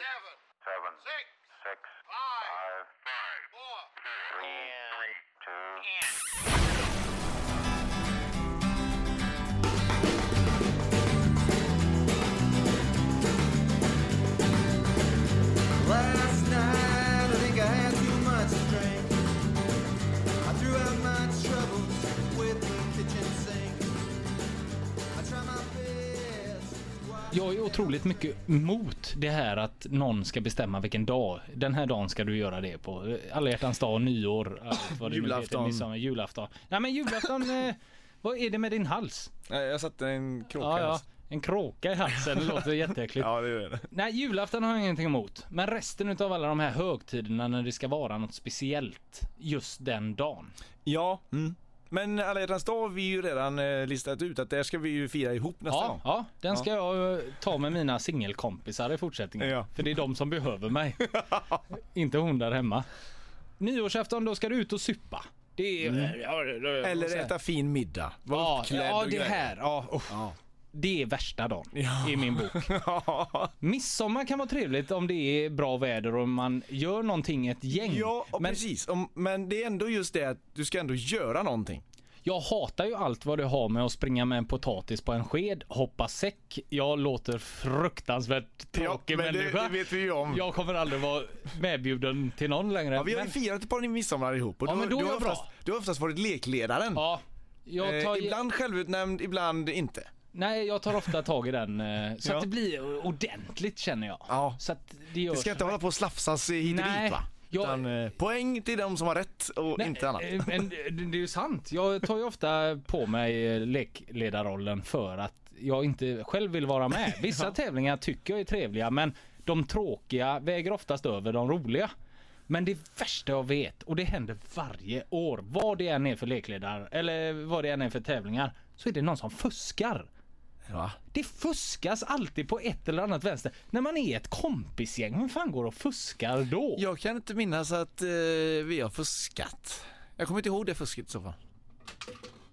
seven, seven, six, six, five, five, four, three, two, Jag är otroligt mycket emot det här att någon ska bestämma vilken dag. Den här dagen ska du göra det på. Alla hjärtans dag, nyår, vad det Julafton. midsommar, julafton. Nej men julafton, eh, vad är det med din hals? Jag satte en kråka Ja, ja. En kråka i halsen, det låter jätteäckligt. Ja, det det. Nej, julafton har jag ingenting emot. Men resten utav alla de här högtiderna när det ska vara något speciellt just den dagen. Ja, mm. Men alla hjärtans dag har vi ju redan eh, listat ut att där ska vi ju fira ihop nästa Ja, gång. ja, den ska jag eh, ta med mina singelkompisar i fortsättningen. Ja. För det är de som behöver mig. Inte hon där hemma. Nyårsafton, då ska du ut och supa. Det är... Ja, det- det- Eller äta fin middag. Vara Ja, uppklädd ja, och det grejer. här. Ja, usch. Ja. Det är värsta dagen i min bok. Midsommar kan vara trevligt om det är bra väder och man gör någonting ett gäng. Ja, och Men precis. Om, men det är ändå just det att du ska ändå göra någonting. Jag hatar ju allt vad det har med att springa med en potatis på en sked, hoppa säck. Jag låter fruktansvärt tråkig men det, människa. det vet vi ju om. Jag kommer aldrig vara medbjuden till någon längre. Ja, vi har ju men, firat ett par midsommar ihop och Ja, du, men då du, har bra. oftast, du har oftast varit lekledaren. ja, jag tar, eh, ibland självutnämnd, ibland inte. nej, jag tar ofta tag i den eh, så Ja. att det blir ordentligt känner jag. Ja. Så att det Det ska inte hålla på och slafsas hit och dit va? Jag- Utan, eh, poäng till de som har rätt och Nej, inte annat. eh, Men det det är ju sant. Jag tar ju ofta på mig eh, lekledarrollen för att jag inte själv vill vara med. Vissa tävlingar tycker jag är trevliga men de tråkiga väger oftast över de roliga. Men det värsta jag vet, och det händer varje år, vad det än är för lekledare eller vad det än är för tävlingar, så är det någon som fuskar. Va? Det fuskas alltid på ett eller annat vänster. När man är ett kompisgäng, vem fan går och fuskar då? Jag kan inte minnas att eh, vi har fuskat. Jag kommer inte ihåg det fusket i så fall.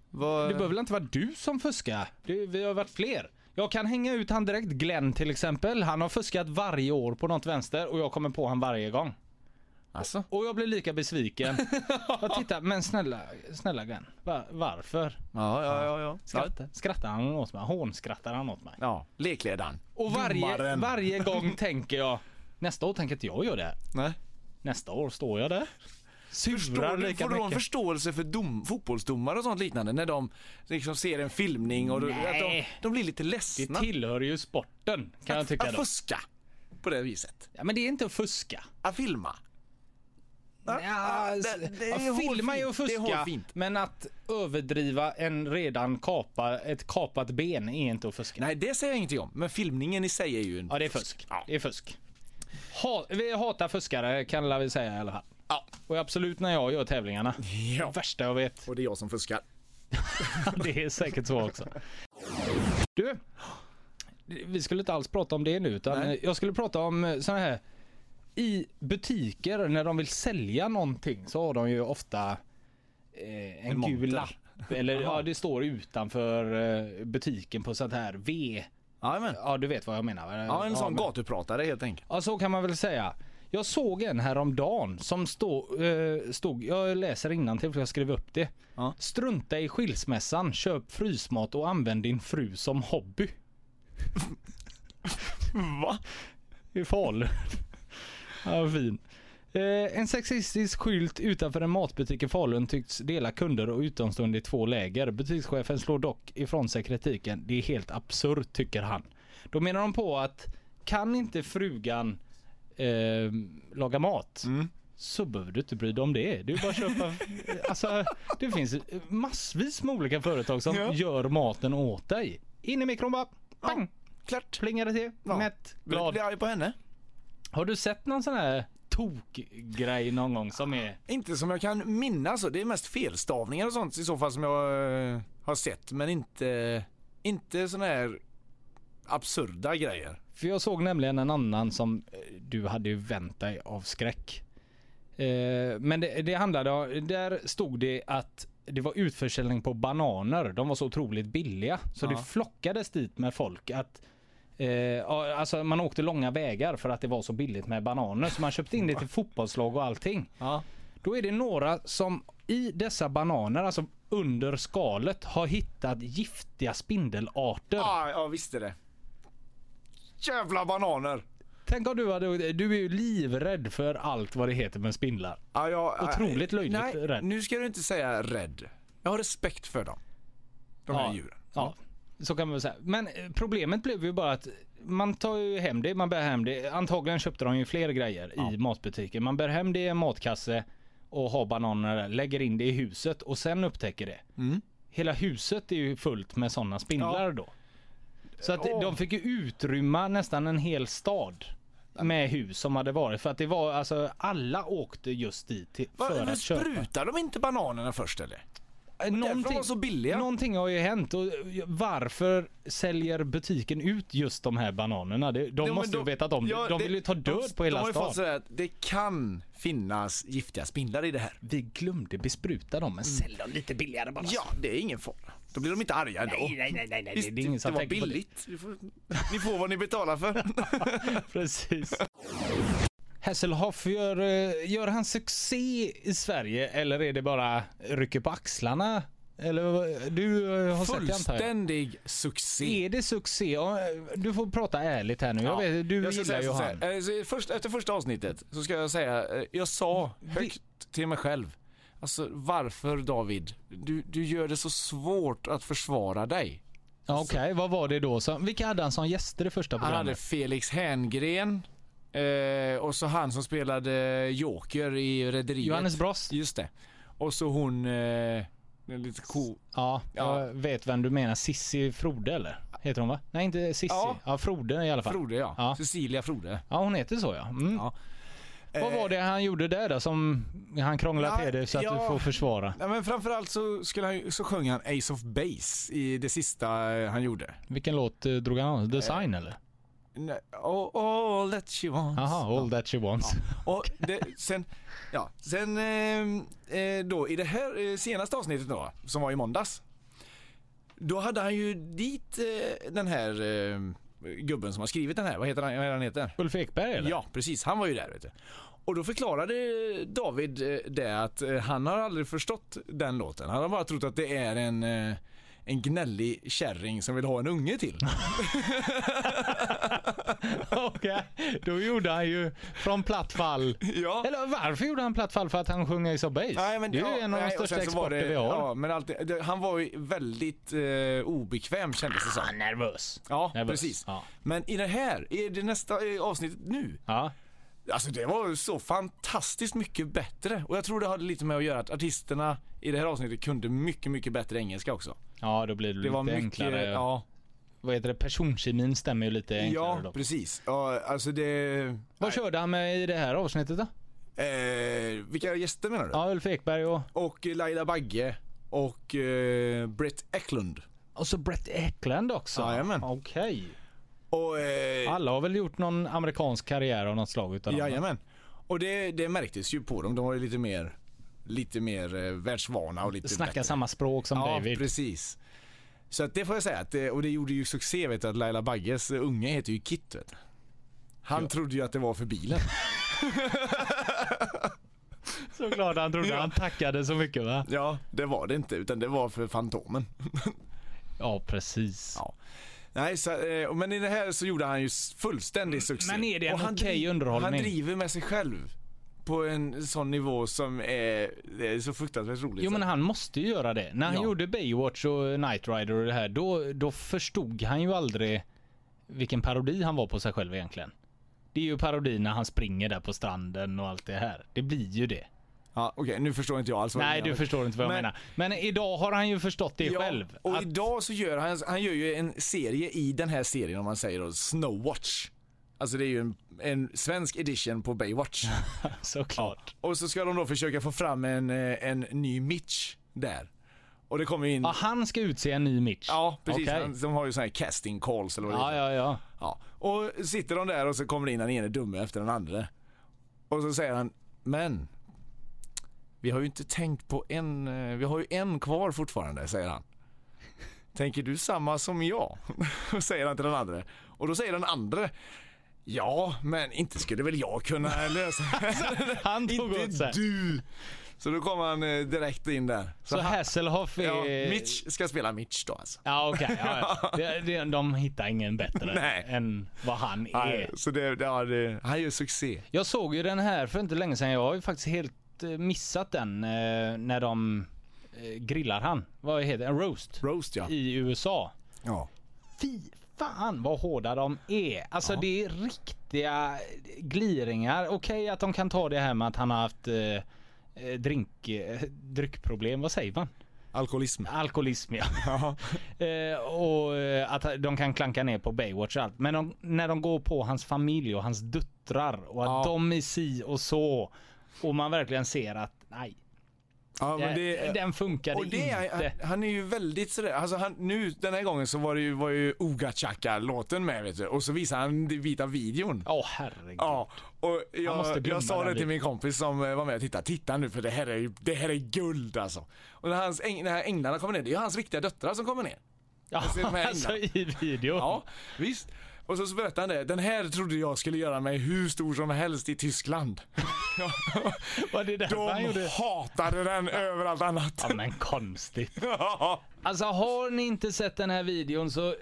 Vad... Det behöver väl inte vara du som fuskar? Det, vi har varit fler. Jag kan hänga ut han direkt. Glenn till exempel. Han har fuskat varje år på något vänster och jag kommer på han varje gång. Alltså? Och jag blir lika besviken. jag tittar, men snälla, snälla Glenn. Va, varför? Ja, ja, ja. ja. Skrattar, skrattar han åt mig? Hånskrattar han åt mig? ja. Lekledaren. Och varje, Domaren. varje gång tänker jag, nästa år tänker inte jag göra det här. Nej. Nästa år står jag där. Surar Förstår du, lika får du mycket. förståelse för dom, fotbollsdomare och sånt liknande när de liksom ser en filmning och då- att de, Nej. de blir lite Det ledsna? tillhör ju sporten kan jag tycka att då. fuska på det viset. Ja men det är inte att fuska. Att filma. Ja, det- det ja, filma är hårfint. att Det fuska, men att överdriva en redan kapa, ett kapat ben är inte att fuska. Nej, det säger jag ingenting om. Men filmningen i sig är ju en... Ja, det är fusk. Ja. Det är fusk. Ha, vi hatar fuskare kan väl säga i alla fall. Ja. Och absolut när jag gör tävlingarna. Ja. Värsta jag vet. Och det är jag som fuskar. det är säkert så också. Du, vi skulle inte alls prata om det nu utan Nej. jag skulle prata om sådana här i butiker när de vill sälja någonting så har de ju ofta eh, en, En gul lapp. Eller ja, det står utanför eh, butiken på sånt här V. Jajamän. Ja, du vet vad jag menar. Ja, en sån gatupratare helt enkelt. Ja, så kan man väl säga. Jag såg en häromdagen som stå, eh, stod, jag läser till för jag skrev upp det. Ja. Strunta i skilsmässan, köp frysmat och använd din fru som hobby. Va? I Falun. Ja, fin. Eh, en sexistisk skylt utanför en matbutik i Falun tycks dela kunder och utomstående i två läger. Butikschefen slår dock ifrån sig kritiken. Det är helt absurt tycker han. Då menar de på att kan inte frugan eh, laga mat Mm. så behöver du inte bry dig om det. Är bara köpa. alltså, det finns massvis med olika företag som Ja. gör maten åt dig. In i mikron bara. Pang! Klart. Plingade till. Ja. Mätt. Glad. blir arg på henne? Har du sett någon sån här tokgrej någon gång som är... Inte som jag kan minnas. Det är mest felstavningar och sånt i så fall som jag eh, har sett. Men inte, inte såna här absurda grejer. För jag såg nämligen en annan som eh, du hade ju vänt dig av skräck. Eh, men det, det handlade om, där stod det att det var utförsäljning på bananer. De var så otroligt billiga. Så Ja. det flockades dit med folk att Eh, ja, alltså man åkte långa vägar för att det var så billigt med bananer så man köpte in det till fotbollslag och allting. Ja. Då är det några som i dessa bananer, alltså under skalet, har hittat giftiga spindelarter. Ja, jag visste det. Jävla bananer! Tänk om du hade, du är ju livrädd för allt vad det heter med spindlar. Ja, jag, Otroligt löjligt Nej, rädd. nu ska du inte säga rädd. Jag har respekt för dem. De här djuren. Ja, så kan man väl säga. Men eh, problemet blev ju bara att man tar ju hem det, man bär hem det. Antagligen köpte de ju fler grejer i matbutiken. Man bär hem det i en matkasse och har bananer där, lägger in det i huset och sen upptäcker det. Mm. Hela huset är ju fullt med sådana spindlar Ja. då. Så att Åh. de fick ju utrymma nästan en hel stad med hus som hade varit för att det var alltså alla åkte just dit till, för att köpa. sprutar de inte bananerna först eller? De var så billiga. Någonting har ju hänt och varför säljer butiken ut just de här bananerna? De Ja, måste men ju vetat om det. ja, De vill ju ta död de, på hela De har ju fått stan. att det kan finnas giftiga spindlar i det här. Vi glömde bespruta dem men sälj dem lite billigare bara. Ja, det är ingen fara. Då blir de inte arga ändå. Nej, nej, nej, nej, nej. Visst, det är ingen som det var billigt. Ni får, ni får vad ni betalar för. Precis. Hasselhoff, gör, eh, gör han succé i Sverige eller är det bara rycker på axlarna? Eller vad- du eh, har sett det? Fullständig succé. Är det succé? Ja, Du får prata ärligt här nu. Jag vet, du Jag gillar ju han. eh, först, efter första avsnittet så ska jag säga, eh, jag sa högt till mig själv. Alltså varför David? Du, du gör det så svårt att försvara dig. Ja, Okej, vad var det då? Så, vilka hade han som gäster i första Han hade programmet? Felix Herngren eh, och så han som spelade Joker i Rederiet. Johannes Brost? Just det. Och så hon, eh, lite ko... Ja, Ja. jag vet vem du menar. Sissi Frode eller? Heter hon va? Nej inte Sissi. Ja, Ja. Frode i alla fall. Frode ja. Ja. Cecilia Frode. Ja hon heter så ja. Mm. Ja. Vad var det han gjorde där då som han krånglade Ja, till det så att ja. du får försvara? Ja, men framförallt så, skulle han, så sjöng han Ace of Base i det sista eh, han gjorde. Vilken låt eh, drog han av? Design eller? All, all that she wants. Jaha, All That She Wants. Och det, sen, ja, sen eh, eh, då i det här eh, senaste avsnittet då, som var i måndags. Då hade han ju dit eh, den här eh, gubben som har skrivit den här, vad heter han, vad han heter? Ulf Ekberg eller? Ja, precis. Han var ju där vet du. Och då förklarade David eh, det att han har aldrig förstått den låten. Han har bara trott att det är en, en gnällig kärring som vill ha en unge till. Okej, då gjorde han ju från platt fall. ja. Eller varför gjorde han platt fall? För att han sjöng Ace of Base? Nej, men, det är ju ja, en av de största så exporter det- vi har. Ja, men alltid, det, han var ju väldigt eh, obekväm kändes det som. Ah, nervös. Ja, Nervös. precis. Ja. Men i det här, i det nästa eh, avsnittet nu, Ja. alltså det var ju så fantastiskt mycket bättre. Och jag tror det hade lite med att göra att artisterna i det här avsnittet kunde mycket, mycket bättre engelska också. ja, då blir det, Det lite var mycket, enklare. ja, Vad heter det? Personkemin stämmer ju lite enklare ja då. precis. Ja, alltså det... Vad körde han med i det här avsnittet då? Eh, vilka gäster menar du? Ja, Ulf Ekberg och... Och Laila Bagge och eh, Brett Eklund. Och så Brett Eklund också. Jajamän. Okej. Och, eh, Alla har väl gjort någon amerikansk karriär av något slag va? Jajamän. Och det, det märktes ju på dem. De var ju lite mer, lite mer eh, världsvana och lite Snackar bättre. samma språk som ja, David. precis. Så att det får jag säga. Att det, och det gjorde ju succé vet du, att Laila Bagges unge heter ju Kit. Vet du. Han trodde ju att det var för bilen. Såklart han trodde. Ja. Han tackade så mycket va? Ja, det var det inte. Utan det var för Fantomen. Ja, precis. Ja. Nej, så, eh, men i det här så gjorde han ju fullständig succé. Men är det en okej dri- underhållning? Han driver med sig själv. På en sån nivå som är, det är så fruktansvärt roligt. Jo men han måste ju göra det. När han Ja. gjorde Baywatch och Knight Rider och det här, då, då förstod han ju aldrig vilken parodi han var på sig själv egentligen. Det är ju parodi när han springer där på stranden och allt det här. Det blir ju det. Ja, Okej, nu förstår inte jag alls vad Nej, du förstår inte vad jag Men- menar. Men idag har han ju förstått det Ja, själv. och att- idag så gör han, han gör ju en serie i den här serien om man säger då, Snowwatch. Alltså det är ju en, en svensk edition på Baywatch. Såklart. Och så ska de då försöka få fram en, eh, en ny Mitch där. Och det kommer in... Ja, han ska utse en ny Mitch. Ja, precis. Okej. Han, de har ju såna här casting calls eller vad det Ja, heter. ja, ja. Ja. Och sitter de där och så kommer det in den ene dumme efter den andra. Och så säger han, men vi har ju inte tänkt på en, eh, vi har ju en kvar fortfarande, säger han. tänker du samma som jag? säger han till den andra. Och då säger den andra, ja, men inte skulle väl jag kunna lösa det? Han tog åt Inte sig. du! Så då kommer han eh, direkt in där. Så han- Hasselhoff är... ja, Mitch ska spela Mitch då alltså. Ja okej, ja, ja. Det- det- de hittar ingen bättre Nej. än vad han är. Nej, så det, ja, det, han gör succé. Jag såg ju den här för inte länge sedan. Jag har ju faktiskt helt eh, missat den eh, när de eh, grillar han. Vad heter det? En roast. Roast ja. I USA. ja. Fy fan vad hårda de är. Alltså Ja. det är riktiga gliringar. Okej att de kan ta det här med att han har haft eh, eh, drink, eh, dryckproblem. Vad säger man? Alkoholism. Alkoholism. Ja. Eh, och eh, att de kan klanka ner på Baywatch och allt. Men de, när de går på hans familj och hans döttrar och att Ja. de är si och så. Och man verkligen ser att nej, ja men det, den funkade och det inte. han, han är ju väldigt sådär, alltså han, nu den här gången så var det ju, var ju Oga Chaka-låten med vet du. Och så visade han den vita videon. Åh herregud. Ja, och jag, jag sa det till min kompis som var med och tittade. Titta nu för det här är, det här är guld alltså. Och när, hans, när änglarna kommer ner, det är ju hans riktiga döttrar som kommer ner. Ja, här alltså i video. Ja, visst. Och så, så berättade han det. Den här trodde jag skulle göra mig hur stor som helst i Tyskland. Var det därför han De gjorde? hatade den över allt annat. Ja men konstigt. Ja, Alltså har ni inte sett den här videon så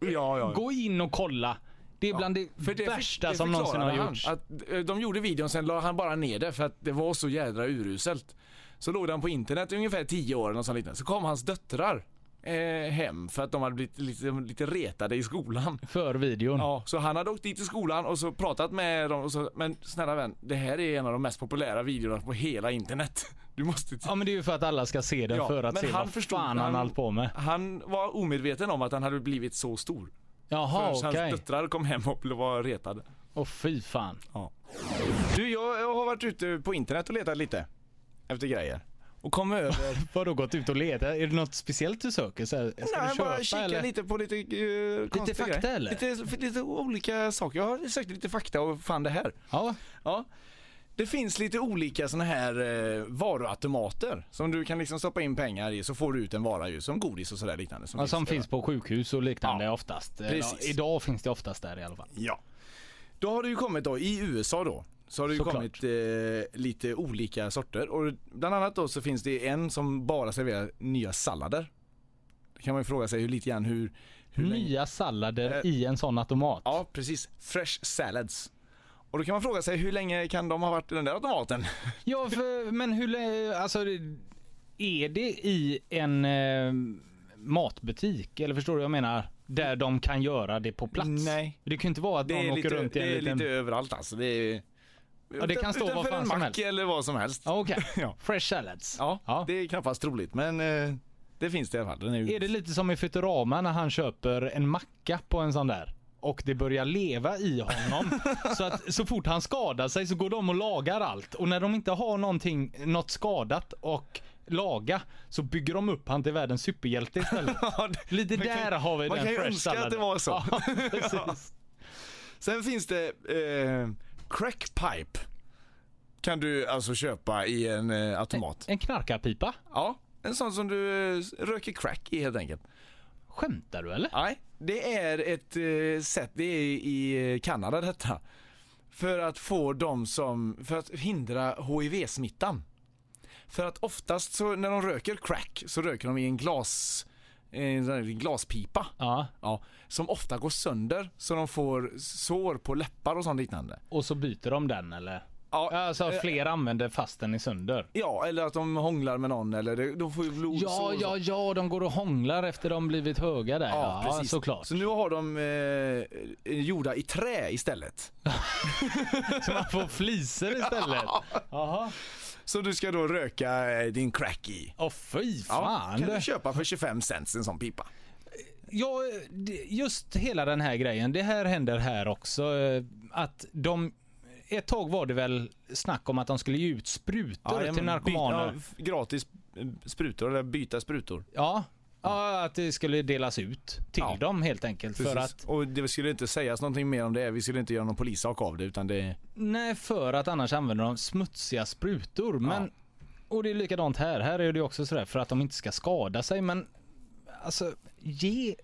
ja. ja. gå in och kolla. Det är bland det, För det värsta det som någonsin har gjorts. Att eh, de gjorde videon, sen la han bara ner det för att det var så jädra uruselt. Så låg den på internet i ungefär 10 år eller något sånt liknande. Så kom hans döttrar eh, hem för att de hade blivit lite, lite retade i skolan. För videon. Ja, så han hade åkt dit till skolan och så pratat med dem och så, men snälla vän, det här är en av de mest populära videorna på hela internet. Du måste Ja men det är ju för att alla ska se den Ja, för att se han vad förstod- fan han han- hållit på med. Han var omedveten om att han hade blivit så stor. Jaha okej. hans döttrar kom hem och var retade. Åh fy fan. Du, jag, jag har varit ute på internet och letat lite efter grejer. Och kom över... Vadå gått ut och letat? Är det något speciellt du söker? Så här, ska Nej, du köpa bara kika eller? lite på lite uh, konstiga fakta, grejer. eller? Lite, lite olika saker. Jag har sökt lite fakta och fann det här. Ja. Ja. Det finns lite olika såna här eh, varuautomater som du kan liksom stoppa in pengar i så får du ut en vara ju som godis och sådär liknande. ja, som finns på sjukhus och liknande Ja, oftast. precis. Ja, idag finns det oftast där i alla fall. Ja. Då har det ju kommit då i USA då. Så har det ju Såklart. kommit eh, lite olika sorter och bland annat då så finns det en som bara serverar nya sallader. Då kan man ju fråga sig hur lite grann hur, hur länge- Nya sallader Eh, i en sån automat. Ja, precis. Fresh salads. Och då kan man fråga sig hur länge kan de ha varit i den där automaten? Ja, för, men hur lä- alltså är det i en eh, matbutik? Eller förstår du vad jag menar? Där de kan göra det på plats? Nej. Det kan ju inte vara att Det någon åker lite, runt i en det är liten... lite överallt alltså. Det, är, Ja, det kan stå vad fan en som helst. eller vad som helst. Ja, Okej, Ja. fresh salads. Ja, Ja. det är knappast troligt men eh, det finns det i alla fall. Den är, ju- Är det lite som i Futurama när han köper en macka på en sån där? Och det börjar leva i honom. så att så fort han skadar sig så går de och lagar allt. Och när de inte har någonting, något skadat och laga så bygger de upp han till världens superhjälte istället. Ja, det- Lite man där kan- har vi man den kan ju fresh önska att det var så. Ja, precis. Sen finns det eh, crackpipe. Kan du alltså köpa i en eh, automat. En knarkarpipa? Ja, en sån som du eh, röker crack i helt enkelt. Skämtar du eller? Nej, det är ett eh, sätt, det är i Kanada detta. För att få dem som, för att hindra HIV-smittan. För att oftast så när de röker crack så röker de i en glas, en sån här glaspipa. Ja. Ja, som ofta går sönder så de får sår på läppar och sånt liknande. Och så byter de den eller? Ja, Alltså eh, fler använder fast den är sönder. ja eller att de hånglar med någon eller det- de får ju blod Ja, och ja, ja, de går och hånglar efter de blivit höga där. Ja, precis. såklart. Så nu har de eh, gjorda i trä istället. Så man får fliser istället. Jaha. Så du ska då röka eh, din crack i. Åh fy Ja, fan. kan det- du köpa för 25 cents en sån pipa. Ja, just hela den här grejen. Det här händer här också. eh, Att de... Ett tag var det väl snack om att de skulle ge ut sprutor en till narkomaner. by- ja, gratis eh, sprutor eller byta sprutor. Ja. Ja, att det skulle delas ut till Ja. dem helt enkelt. För Precis. att, Och det skulle inte sägas någonting mer om det. Vi skulle inte göra någon polissak av det utan det... nej, för att annars använder de smutsiga sprutor. Men, och det är likadant här. Här är det också sådär för att de inte ska skada sig. Men alltså ge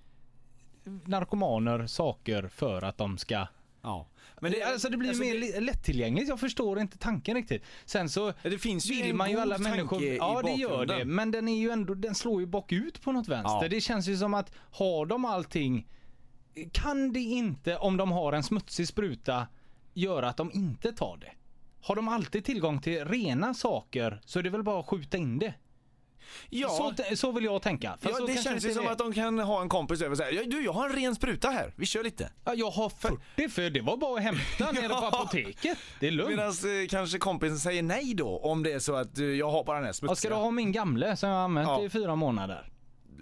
narkomaner saker för att de ska Ja. Men det, alltså det blir alltså, mer det- li- lättillgängligt. Jag förstår inte tanken riktigt. Sen så Det finns ju vill man ju alla människor. Ja, det gör det. Men den är ju ändå, den slår ju bakut på något vänster. Ja. Det känns ju som att har de allting, kan det inte om de har en smutsig spruta göra att de inte tar det? Har de alltid tillgång till rena saker så är det väl bara att skjuta in det. Ja, Så, så vill jag tänka. Fast ja det känns ju som är. att de kan ha en kompis över och säga du jag har en ren spruta här, vi kör lite. Ja, jag har 40 för det var bara att hämta nere på Ja. apoteket. Det är lugnt. Medan eh, kanske kompisen säger nej då om det är så att eh, jag har bara den här Ja, smutsiga. ska du ha min gamle som jag har använt Ja. i fyra månader?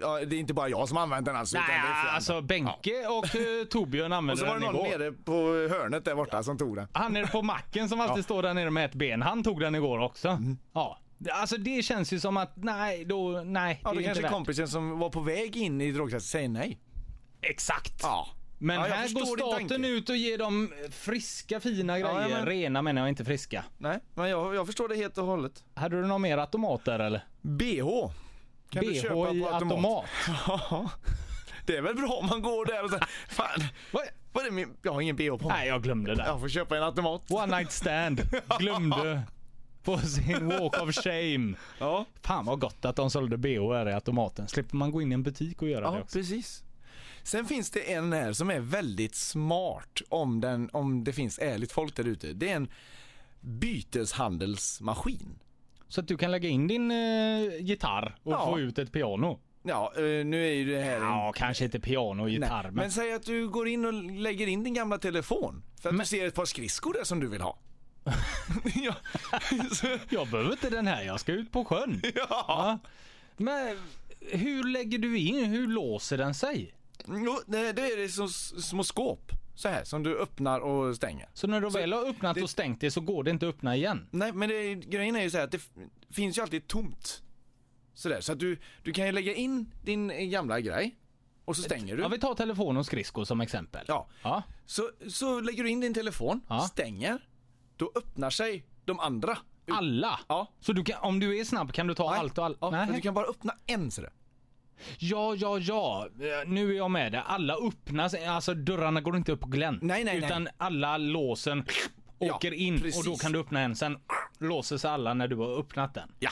ja, det är inte bara jag som använt den alltså. utan det är Nej, flera alltså. Benke och uh, Torbjörn Och använde så var den det någon igår. nere på hörnet där borta som tog den. Han nere på macken som alltid står där nere med ett ben, han tog den igår också. Mm. Ja. Alltså det känns ju som att nej, då, nej. Ja, det då kanske värt. kompisen som var på väg in i drogtestet säger nej. Exakt. Ja. Men Ja, här går staten ut och ger dem friska fina Ja, grejer. men- Rena menar jag, inte friska. Nej, men jag, jag förstår det helt och hållet. Hade du någon mer automater eller? BH. Kan du BH köpa i på automat? automat. Ja. Det är väl bra om man går där och säger fan, Vad? vad är det min, jag har ingen BH på mig. Nej, jag glömde det. Jag får köpa en automat. One night stand. Glömde. På sin walk of shame. Ja, Fan vad gott att de sålde BH här i automaten. Slipper man gå in i en butik och göra det ja också. precis. Sen finns det en här som är väldigt smart om, den, om det finns ärligt folk där ute. Det är en byteshandelsmaskin. Så att du kan lägga in din eh, gitarr och Ja. få ut ett piano. Ja, eh, nu är ju det här en... Ja, kanske inte piano och gitarr. Men... men säg att du går in och lägger in din gamla telefon för att Men- du ser ett par skridskor där som du vill ha. ja. Jag behöver inte den här, jag ska ut på sjön. ja. Ja. Men hur lägger du in, hur låser den sig? Jo, det, är det som små skåp så här som du öppnar och stänger. Så när du Så väl har öppnat det- och stängt det så går det inte att öppna igen? Nej, men det, grejen är ju så här att det finns ju alltid tomt. Sådär, så att du, du kan ju lägga in din gamla grej och så stänger du. Ja, vi tar telefon och skridskor som exempel. Ja, Ja. så, så lägger du in din telefon, Ja. stänger, då öppnar sig de andra. Alla? Ja. Så du kan, om du är snabb kan du ta Nej. allt och allt? Ja, Nej. du kan bara öppna en sådär. Ja, ja, ja. Eh, Nu är jag med det. Alla öppnas, alltså dörrarna går inte upp på glänt. Nej, nej, nej. Utan alla låsen Ja, åker in precis. och då kan du öppna en. Sen låser sig alla när du har öppnat den. Ja.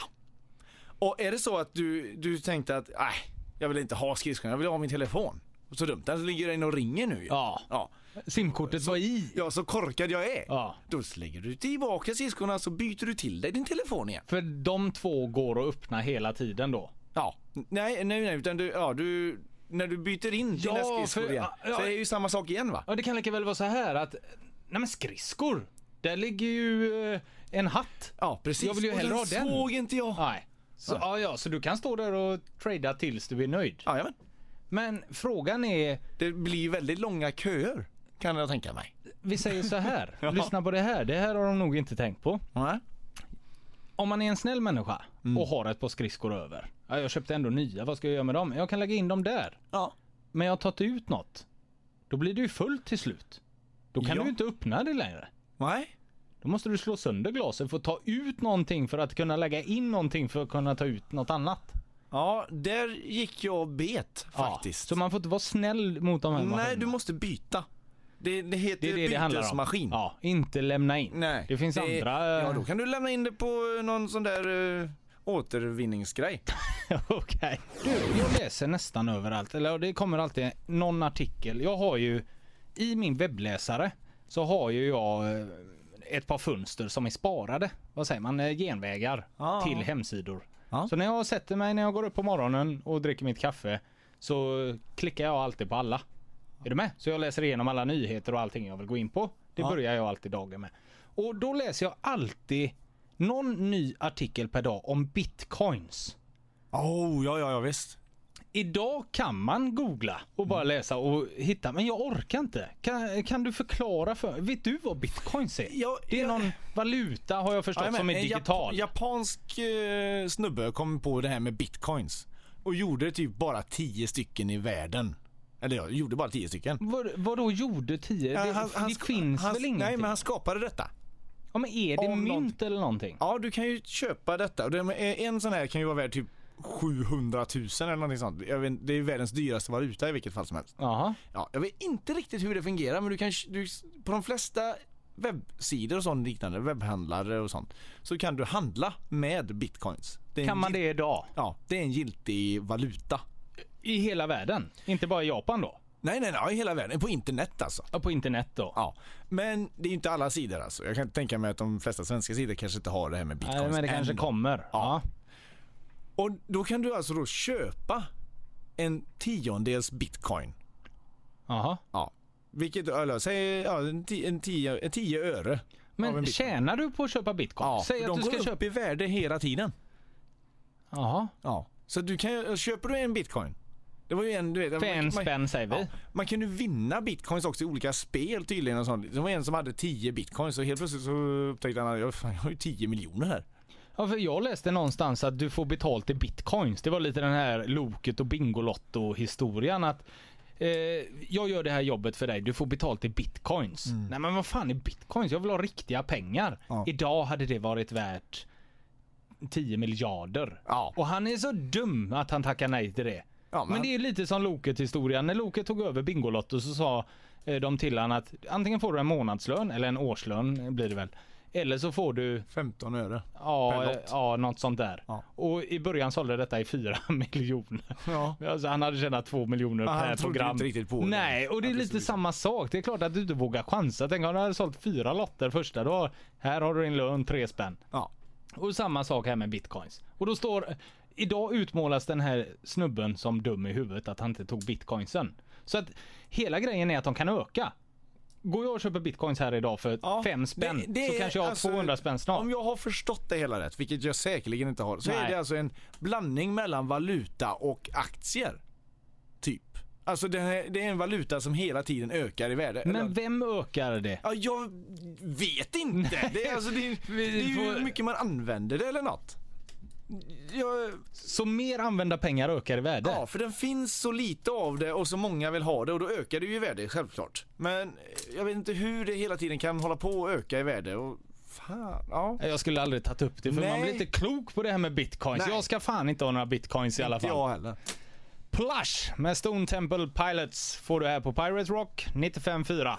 Och är det så att du, du tänkte att nej, jag vill inte ha skridskorna, jag vill ha min telefon. Så dumt, den ligger in och ringer nu ju. Ja. Ja, Simkortet var i. ja så korkad jag är. Ja. Då lägger du tillbaka skridskorna så byter du till dig din telefon igen. För de två går att öppna hela tiden då. Ja, nej, nej, nej, utan du, ja, du, när du byter in dina Ja, skridskor igen, ja, så är det ju samma sak igen va? Ja, det kan lika väl vara så här att, nej men skridskor. Där ligger ju eh, en hatt. Ja, precis. Jag vill ju hellre ha den. såg inte jag. Nej. Så, ja. Ja, så du kan stå där och trada tills du är nöjd. Jajamän. Men frågan är, Det blir väldigt långa köer, kan jag tänka mig. vi säger så här. Ja. Lyssna på det här. Det här har de nog inte tänkt på. Nej. Om man är en snäll människa Mm. och har ett par skridskor över. Ja, jag köpte ändå nya. Vad ska jag göra med dem? Jag kan lägga in dem där. Ja. Men jag har tagit ut något. Då blir det ju fullt till slut. Då kan Ja. du inte öppna det längre. Nej. Då måste du slå sönder glaset för att ta ut någonting för att kunna lägga in någonting för att kunna ta ut något annat. Ja, där gick jag bet faktiskt. Ja, så man får inte vara snäll mot de här Nej, maskinerna. du måste byta. Det, det heter Det är det det handlar om. bytesmaskin. Ja, inte lämna in. Nej. Det finns andra... eh, Ja, då kan du lämna in det på någon sån där uh, återvinningsgrej. Okej. Du, jag läser nästan överallt. Eller det kommer alltid någon artikel. Jag har ju i min webbläsare så har ju jag eh, ett par fönster som är sparade. Vad säger man? Eh, Genvägar Ja. till hemsidor. Ja. Så när jag sätter mig när jag går upp på morgonen och dricker mitt kaffe så klickar jag alltid på alla. Är du med? Så jag läser igenom alla nyheter och allting jag vill gå in på. Det Ja. börjar jag alltid dagen med. Och då läser jag alltid någon ny artikel per dag om bitcoins. Oh, ja, ja, ja visst. Idag kan man googla och bara Mm. läsa och hitta, men jag orkar inte. Kan, kan du förklara för Vet du vad bitcoins är? Ja, det är ja. någon valuta har jag förstått Jajamän, som är digital. Jap- japansk eh, snubbe kom på det här med bitcoins. Och gjorde typ bara 10 stycken i världen. Eller ja, gjorde bara 10 stycken. Vad, vad då gjorde 10? Ja, det, han- han det sk- finns han- väl ingenting? Nej, men han skapade detta. ja, men är det om mynt någonting. eller någonting? Ja, du kan ju köpa detta. Och det är- En sån här kan ju vara värd typ 700 000 eller någonting sånt. Jag vet, det är världens dyraste valuta i vilket fall som helst. Jaha. Ja, jag vet inte riktigt hur det fungerar men du kan, du, på de flesta webbsidor och sånt liknande, webbhandlare och sånt, så kan du handla med bitcoins. Kan man det idag? Ja, det är en giltig valuta. I hela världen? Inte bara i Japan då? Nej, nej, nej, i hela världen. På internet alltså. Ja, på internet då? Ja, men det är ju inte alla sidor alltså. Jag kan tänka mig att de flesta svenska sidor kanske inte har det här med bitcoins Nej, men det kanske än. kommer. Ja. Och då kan du alltså då köpa en tiondels bitcoin. Jaha. Ja. Vilket, eller säg ja, en, ti, en, tio, en tio öre. Men tjänar du på att köpa bitcoin? Ja, Säg att de du ska går upp köpa... i värde hela tiden. Jaha. Ja. Så du kan, köper du en bitcoin. Det var ju en, du vet, För en man- spänn säger vi. Ja, man kan ju vinna bitcoins också i olika spel tydligen och sånt. Det var en som hade 10 bitcoins och helt plötsligt så upptäckte han att jag, fan, jag har ju 10 miljoner här. Ja, för jag läste någonstans att du får betalt i bitcoins. Det var lite den här Loket och Bingolotto historien att eh, jag gör det här jobbet för dig, du får betalt i bitcoins. Nej men vad fan är bitcoins? Jag vill ha riktiga pengar. Mm. Ja. Idag hade det varit värt 10 miljarder. Ja. Och han är så dum att han tackar nej till det. Ja, men, det är lite som Loket historien. När Loket tog över Bingolotto så sa eh, de till han att antingen får du en månadslön eller en årslön blir det väl. Eller så får du 15 öre. Ja, Per lott. ja något sånt där. Ja. Och i början sålde detta i 4 miljoner. Ja. Alltså, han hade tjänat 2 miljoner Ja, han per trodde program. inte riktigt på det. Nej, och det är lite samma sak. Det är klart att du inte vågar chansa. Tänk om du hade sålt fyra lotter första dagen. Här har du din lön, tre spänn. Ja. Och samma sak här med bitcoins. Och då står, idag utmålas den här snubben som dum i huvudet att han inte tog bitcoinsen. Så att hela grejen är att de kan öka. Går jag och köper bitcoins här idag för Ja, fem spänn det- det så är kanske jag har alltså- 200 spänn snart. Om jag har förstått det hela rätt, vilket jag säkerligen inte har, så är Nej. det alltså en blandning mellan valuta och aktier. Typ. Alltså det, här, det är en valuta som hela tiden ökar i värde. Men vem ökar det? Ja, jag vet inte. Det är, alltså, det, är- det är ju hur mycket man använder det eller något. Jag, Så mer använda pengar ökar i värde? ja, för den finns så lite av det och så många vill ha det och då ökar det ju i värde självklart. Men jag vet inte hur det hela tiden kan hålla på och öka i värde och fan, ja. Jag skulle aldrig tagit upp det för Nej. man blir inte klok på det här med bitcoins. Nej. Jag ska fan inte ha några bitcoins i alla Inte fall. jag heller. Plush med Stone Temple Pilots får du här på Pirate Rock 95.4.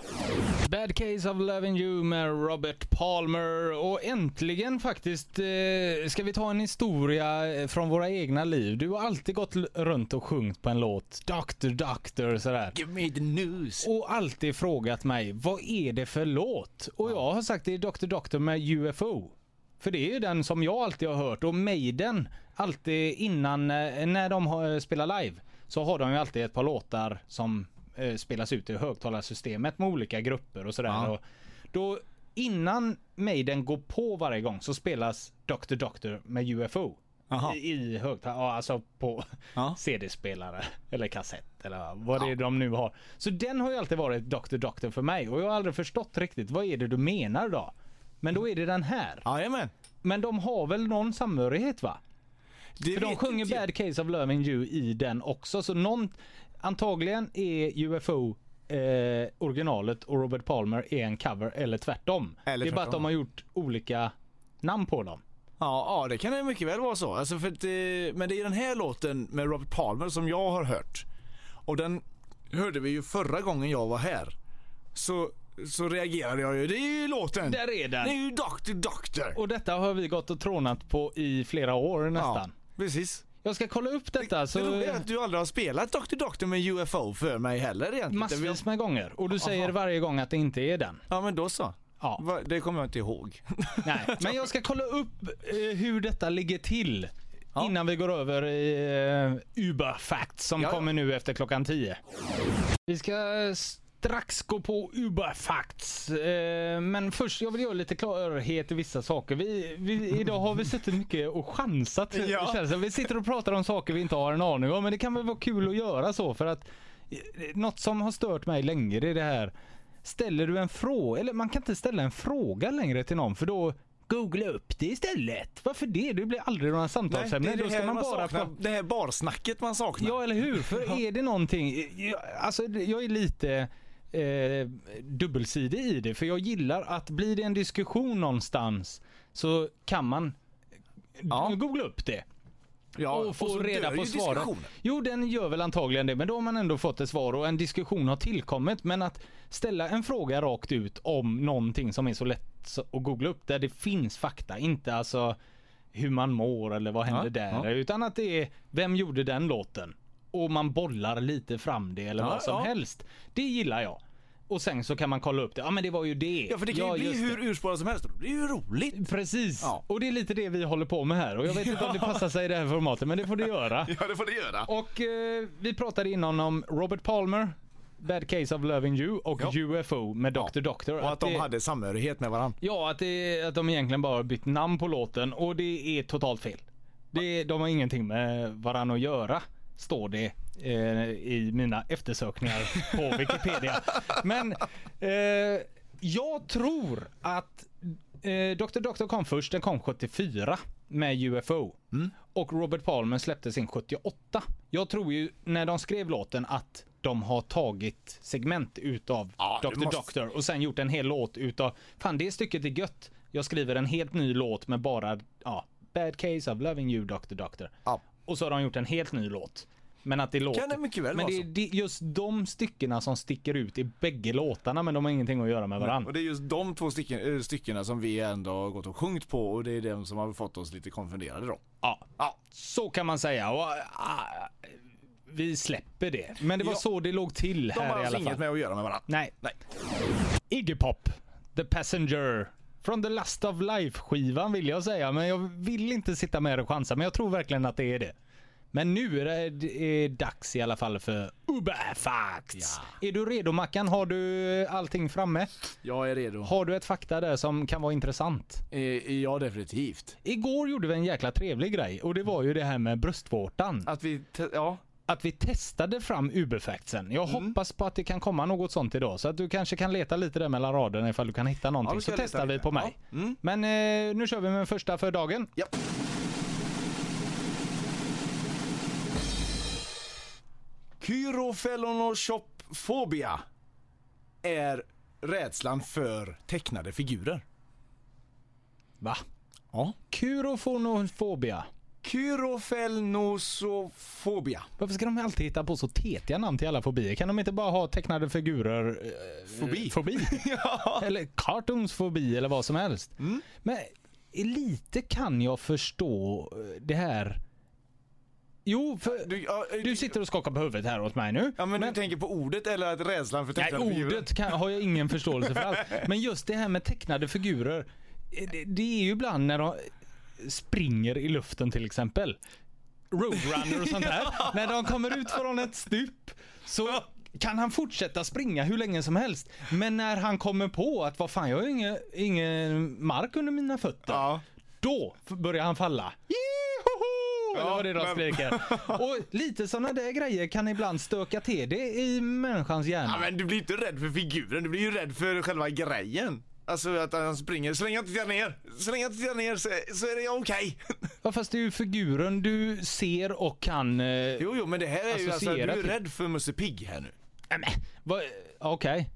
Bad Case of Loving You med Robert Palmer och äntligen faktiskt eh, ska vi ta en historia eh, från våra egna liv. Du har alltid gått runt och sjungit på en låt, Doctor Doctor sådär. Give me the news. Och alltid frågat mig, vad är det för låt? Och jag har sagt det är Dr. Doctor med UFO. För det är ju den som jag alltid har hört och Maiden, alltid innan, eh, när de har, spelar live, så har de ju alltid ett par låtar som eh, spelas ut i högtalarsystemet med olika grupper och sådär. Ja. Och då, innan Maiden går på varje gång så spelas Dr. Doctor med UFO. Jaha. I, högtalare, alltså på Ja. CD-spelare eller kassett eller vad det Ja. är de nu har. Så den har ju alltid varit Dr. Doctor för mig och jag har aldrig förstått riktigt vad är det du menar då? Men då är det den här. Jajamän. Men de har väl någon samhörighet va? Det För de sjunger jag. Bad Case of Loving You i den också. Så någon, antagligen är UFO eh, originalet och Robert Palmer är en cover eller tvärtom. Eller det är bara att tvärtom. de har gjort olika namn på dem. Ja, ja, det kan det mycket väl vara så. Alltså för att, eh, men det är den här låten med Robert Palmer som jag har hört. Och den hörde vi ju förra gången jag var här. Så, så reagerade jag ju. Det är ju låten! Där är den. Det är ju Dr. Doctor! Och detta har vi gått och trånat på i flera år nästan. Precis. Jag ska kolla upp detta. Så... Det roliga är att du aldrig har spelat Dr. Doctor med UFO för mig heller egentligen. Massvis med gånger. Och du säger varje gång att det inte är den. Ja men då så. Ja. Det kommer jag inte ihåg. Nej. Men jag ska kolla upp eh, hur detta ligger till. Ja. Innan vi går över i eh, Uber Facts som ja. kommer nu efter klockan 10. Vi ska strax gå på Uber Facts. Eh, men först, jag vill göra lite klarhet i vissa saker. Vi, vi, idag har vi suttit mycket och chansat. Ja. Vi sitter och pratar om saker vi inte har en aning om. Men det kan väl vara kul att göra så för att eh, något som har stört mig länge det är det här. Ställer du en fråga, eller man kan inte ställa en fråga längre till någon för då Googla upp det istället. Varför det? Det blir aldrig några Nej, det samtalsämnen. är det här man man bara saknar. Det här barsnacket man saknar. Ja, eller hur? För är det någonting... Alltså, jag är lite eh, dubbelsidig i det. För jag gillar att blir det en diskussion någonstans så kan man Ja. googla upp det. Ja, och få så reda på svaret. Jo, den gör väl antagligen det, men då har man ändå fått ett svar och en diskussion har tillkommit. Men att ställa en fråga rakt ut om någonting som är så lätt att googla upp, där det finns fakta, inte alltså hur man mår eller vad hände Ja, där, ja. utan att det är vem gjorde den låten? Och man bollar lite fram det eller Ja, vad som ja. helst. Det gillar jag. Och sen så kan man kolla upp det. Ja men det var ju det. Ja, för det kan ju bli just det. hur urspårat som helst. Det blir ju roligt. Precis, Ja. och det är lite det vi håller på med här och jag vet inte om det passar sig i det här formatet men det får det göra. Ja, det får det göra. Och eh, vi pratade innan om Robert Palmer, Bad Case of Loving You och Ja. UFO med Dr. Doctor. Och att de det, hade samhörighet med varandra. Ja, att, det, att de egentligen bara bytt namn på låten och det är totalt fel. Det, de har ingenting med varandra att göra, står det eh, i mina eftersökningar på Wikipedia. Men eh, jag tror att eh, Dr. Doctor kom först, den kom 74 med UFO. Och Robert Palmer släppte sin 78. Jag tror ju när de skrev låten att de har tagit segment utav Ja, Dr. måste- Doctor och sen gjort en hel låt utav, fan det stycket är gött. Jag skriver en helt ny låt med bara, ja, Bad Case of Loving You Dr. Doctor. Ja. Och så har de gjort en helt ny låt. Men att det låter... det mycket väl Men vara det är det- just de styckena som sticker ut i bägge låtarna men de har ingenting att göra med varandra. Och det är just de två stycken, äh, styckena som vi ändå har gått och sjungit på och det är de som har fått oss lite konfunderade då. Ja, ja, så kan man säga. Och, ah, vi släpper det. Men det var Ja. så det låg till De här har i alltså alla inget fall. med att göra med varandra. Nej. Nej. Iggy Pop, The Passenger. Från The Last of Life-skivan vill jag säga, men jag vill inte sitta med och chansa. Men jag tror verkligen att det är det. Men nu är det, dags i alla fall för Uberfacts. Är du redo Mackan? Har du allting framme? Jag är redo. Har du ett fakta där som kan vara intressant? Eh, ja, definitivt. Igår gjorde vi en jäkla trevlig grej och det var ju det här med bröstvårtan. Att vi, ja. Att vi testade fram Uberfactsen. Jag Mm. hoppas på att det kan komma något sånt idag. Så att du kanske kan leta lite där mellan raderna ifall du kan hitta någonting. ska så testar vi på mig. Ja. Mm. Men eh, nu kör vi med den första för dagen. Ja. Kyrofällonofobia är rädslan för tecknade figurer. Va? Ja. Kurofonofobia. Kyrofällnosofobia. Varför ska de alltid hitta på så tetiga namn till alla fobier? Kan de inte bara ha tecknade figurer? Eh, Fobi. fobi? Ja. Eller cartoonsfobi eller vad som helst. Mm. Men lite kan jag förstå eh, det här. Jo, för Du, ja, eh, du sitter och skakar på huvudet här åt mig nu. Ja men, du tänker på ordet eller att rädslan för Nej, tecknade figurer? ordet kan, har jag ingen förståelse för alls. Men just det här med tecknade figurer. eh, Det, det är ju ibland när de springer i luften till exempel. Roadrunner och sånt här. när de kommer ut från ett stup så kan han fortsätta springa hur länge som helst. Men när han kommer på att vad fan jag har ingen, ingen mark under mina fötter. Ja. Då börjar han falla. Eller Ja, vad det de skriker. Och lite sådana där grejer kan ibland stöka till det i människans hjärna. Ja men du blir inte rädd för figuren, du blir ju rädd för själva grejen. Alltså att han springer, så länge jag inte tittar ner, så länge jag inte tittar ner så, så är det okej. Ja, fast det är ju figuren du ser och kan... Eh, Jo, jo, men det här är ju alltså, du är rädd för Musse Pigg här nu. Nej, men, Okej.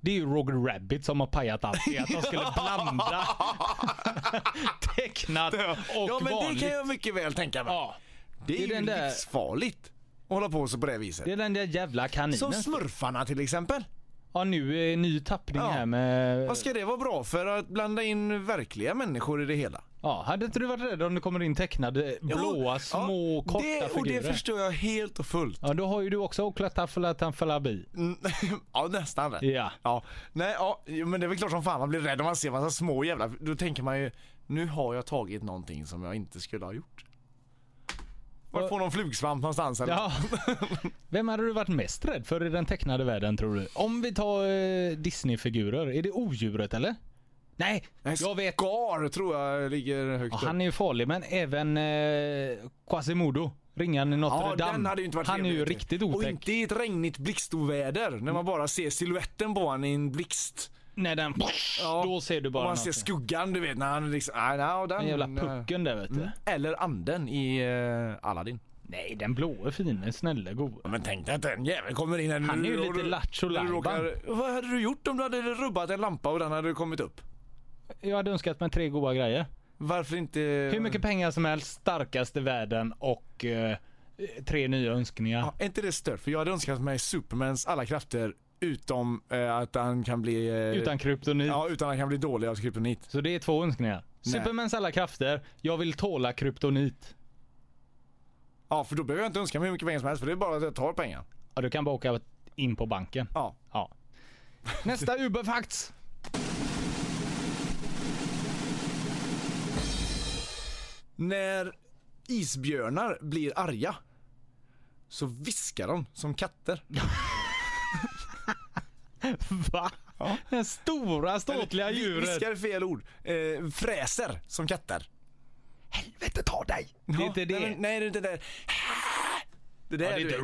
Det är ju Roger Rabbit som har pajat allt i att de skulle blanda tecknat och ja, men vanligt. det kan jag mycket väl tänka mig. Ja, det är, det är ju där- livsfarligt att hålla på så på det viset. det är den där jävla kaninen. Som smurfarna till exempel. Ja, nu ny tappning Ja. här med... Vad ska det vara bra för att blanda in verkliga människor i det hela? Ja, hade inte du varit rädd om det kommer in tecknade blåa små korta det, Och figurer? det förstår jag helt och fullt. Ja, då har ju du också Oklataffalatamfalabi. Mm, ja, nästan rätt. Ja. Ja, nej, ja, men det är väl klart som fan man blir rädd om man ser massa små jävla... Då tänker man ju, nu har jag tagit någonting som jag inte skulle ha gjort. Vart får någon flugsvamp någonstans eller? Ja. Vem hade du varit mest rädd för i den tecknade världen tror du? Om vi tar eh, Disney-figurer, är det odjuret eller? Nej, Nej, jag vet. Scar tror jag ligger högt Ja, upp. han är ju farlig, men även eh, Quasimodo, ringaren i Notre Ja, Dame. den hade inte varit han är ju riktigt Och otäck. inte i ett regnigt blixtoväder när man bara ser siluetten på honom i en blixt. När den... Ja. Då ser du Och bara man ser skuggan du vet när han liksom... Nej, nej, den, Den jävla pucken där vet du. Mm. Eller anden i uh, Aladdin. Nej, den blå är fin, snälla god. Ja, Men tänk dig att den jäveln kommer in här nu Han är ju och lite lattjo Vad hade du gjort om du hade rubbat en lampa och den hade kommit upp? Jag hade önskat mig tre goda grejer. Varför inte... Hur mycket pengar som helst, starkast i världen och eh, tre nya önskningar. Ja, är inte det stört? För jag hade önskat mig Supermans alla krafter utom eh, att han kan bli... Eh, Utan kryptonit. Ja, utan han kan bli dålig av kryptonit. Så det är två önskningar. Nej. Supermans alla krafter, jag vill tåla kryptonit. Ja, för då behöver jag inte önska mig hur mycket pengar som helst för det är bara att jag tar pengar. Ja, du kan bara åka in på banken. Ja. Ja. Nästa Uberfacts. När isbjörnar blir arga så viskar de som katter. Va? Ja. Det stora ståtliga Eller, djuret. Viskar fel ord. Eh, fräser som katter. Helvete ta dig! Det är inte det. Nej, nej, det är inte det. Det där Ja, det är inte...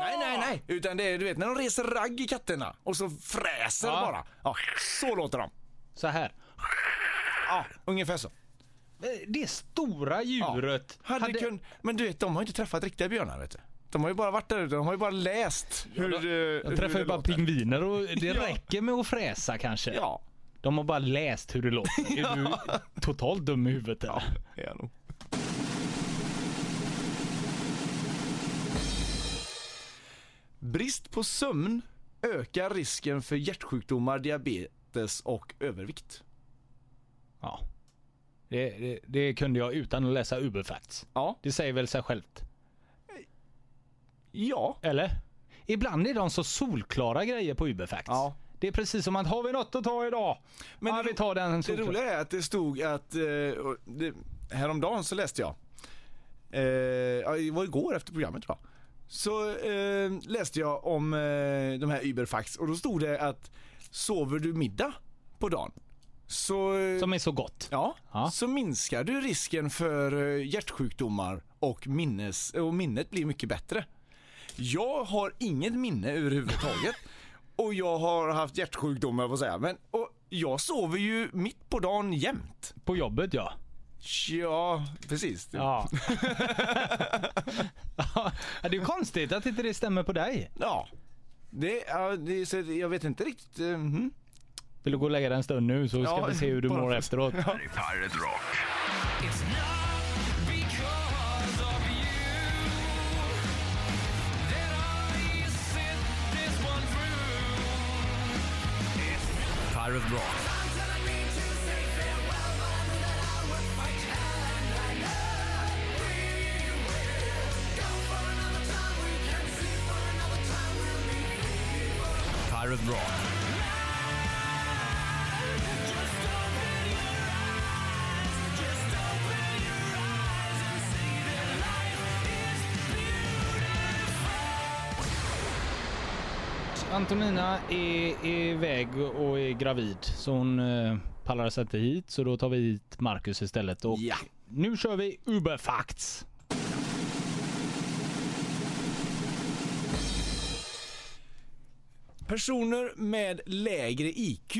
Nej, nej, nej. Utan det är du vet när de reser ragg i katterna och så fräser Ja. bara. Ja, så låter de. Så här. Ja, ungefär så. Det stora djuret. Hade hade- kun... Men du vet, de har inte träffat riktiga björnar vet du. De har ju bara varit där ute, de har ju bara läst hur, de- det- De hur träffar det ju bara låter. pingviner och det Ja. räcker med att fräsa kanske. Ja, De har bara läst hur det låter. Är du totalt dum i huvudet eller? det är jag nog. Brist på sömn ökar risken för hjärtsjukdomar, diabetes och övervikt. Ja. Det, det, det kunde jag utan att läsa Uberfacts. Ja. Det säger väl sig självt. Ja. Eller? Ibland är de så solklara grejer på Uberfacts. Ja. Det är precis som att har vi något att ta idag? Men ja, det- vi tar den Det solklara. roliga är att det stod att, eh, det, häromdagen så läste jag, eh, det var igår efter programmet tror jag. Så eh, läste jag om eh, de här Uberfax och då stod det att sover du middag på dagen så, eh, Som är så gott. ja, Ja. så minskar du risken för eh, hjärtsjukdomar och, minnes, och minnet blir mycket bättre. Jag har inget minne överhuvudtaget och jag har haft hjärtsjukdomar får jag säga. Men, och jag sover ju mitt på dagen jämt. På jobbet ja. Ja, precis. Ja. Ja, det är konstigt att inte det stämmer på dig. Ja. Det, ja, det, så jag vet inte riktigt. mhm. Vill du gå och lägga dig en stund nu så ska Ja, vi se hur du mår efteråt. Pirate be free. Pirate Rock. Antonina är iväg och är gravid så hon eh, pallar sig inte hit så då tar vi hit Marcus istället. Och Ja. Nu kör vi Uberfacts. Personer med lägre IQ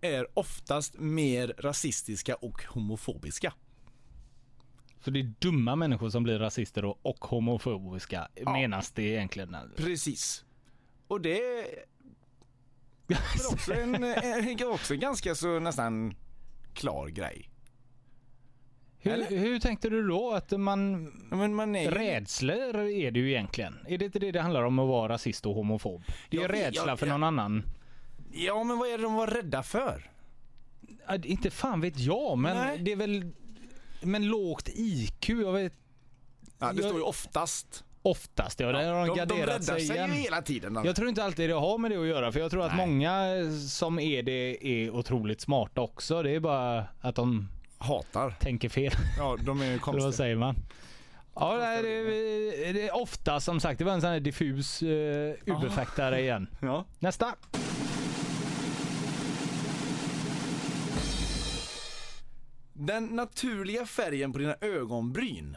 är oftast mer rasistiska och homofobiska. Så det är dumma människor som blir rasister och, och homofobiska menas det egentligen. Precis. Och det är också en, en, också en ganska så nästan klar grej. Hur, hur tänkte du då att man... Men man är Rädslor är det ju egentligen. Är det inte det det handlar om att vara rasist och homofob? Det är Jag rädsla jag- för någon annan. Ja, men vad är det de var rädda för? Ja, Inte fan vet jag, men Nej. det är väl... Men lågt IQ, jag vet Ja, det står ju oftast. Oftast. Ja, där har de de, de garderat räddar sig sig ju hela tiden. Jag tror inte alltid det har med det att göra, för jag tror att Nej. många som är det är otroligt smarta också. Det är bara att de Hatar. tänker fel. Ja, de är ju Eller vad konstiga. säger man? Ja, det, är, det är ofta som sagt. Det var en sån här diffus uh, Uberfact där igen. Ja. Nästa. Den naturliga färgen på dina ögonbryn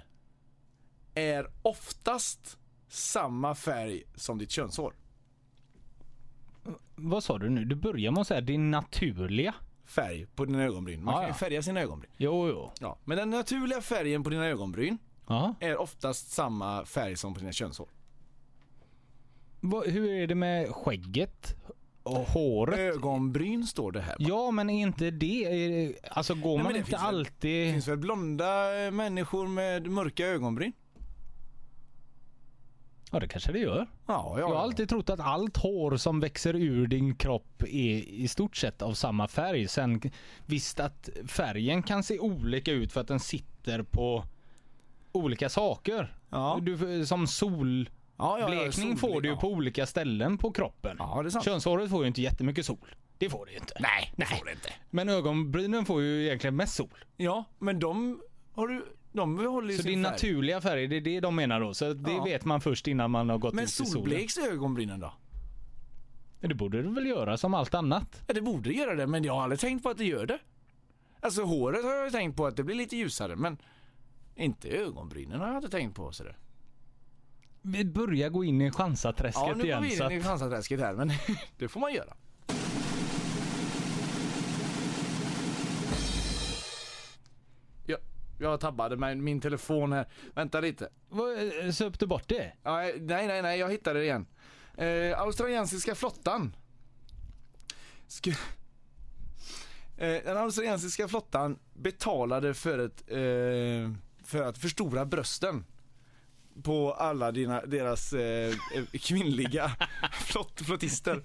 är oftast samma färg som ditt könshår. Vad sa du nu? Du börjar med att säga din naturliga. Färg på dina ögonbryn. Man Ja, kan ju ja. färga sina ögonbryn. Jo, jo. Ja. Men den naturliga färgen på dina ögonbryn Ja. är oftast samma färg som på dina könshår. Vad- hur är det med skägget? och håret. Ögonbryn står det här. Ja, men är inte det... är- Alltså går men man det inte finns väl- Det alltid... finns väl blonda eh, människor med mörka ögonbryn? Ja, det kanske det gör. Ja, ja. Jag har alltid trott att allt hår som växer ur din kropp är i stort sett av samma färg. Sen visst att färgen kan se olika ut för att den sitter på olika saker. Ja. Du, som solblekning ja, ja, sol- får du ju på olika ställen på kroppen. Ja, det är sant. Könshåret får ju inte jättemycket sol. Det får det ju inte. Nej, det får det inte. Men ögonbrynen får ju egentligen mest sol. Ja, men de har du... De håller ju Så sin din färg. naturliga färg, det är det de menar då. Så det Ja. vet man först innan man har gått Men ut i solen. solbleks ögonbrynen då? Men Det borde du väl göra som allt annat? Ja, det borde göra det, men jag har aldrig tänkt på att det gör det. Alltså håret har jag tänkt på att det blir lite ljusare, men inte ögonbrynen har jag inte tänkt på. Så det. Vi börjar gå in i chansaträsket Ja, nu går igen. vi så in i att, chansaträsket här, men det får man göra. Jag tabbade med min telefon här. Vänta lite. Vad, eh, söp du bort det? Ja, nej, nej, nej, jag hittade det igen. Eh, australiensiska flottan. Sk- eh, den australiensiska flottan betalade för, ett, eh, för att förstora brösten på alla dina, deras eh, eh, kvinnliga flott, flottister.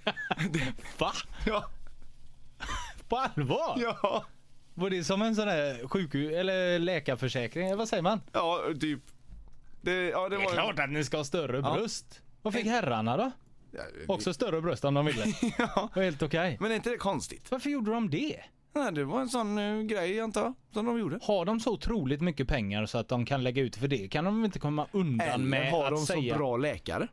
Det, Va? ja, På allvar? ja, Var det som en sån här sjukhus eller läkarförsäkring? eller Vad säger man? ja, typ. Det, ja, det Det är var klart att ni ska ha större Ja. bröst. Vad fick herrarna då? Ja, Också större bröst om de ville. ja. var helt okej. Men är inte det konstigt? Varför gjorde de det? Nej, det var en sån uh, grej antar jag, som de gjorde. Har de så otroligt mycket pengar så att de kan lägga ut för det kan de inte komma undan Eller med har att de så säga. bra läkare?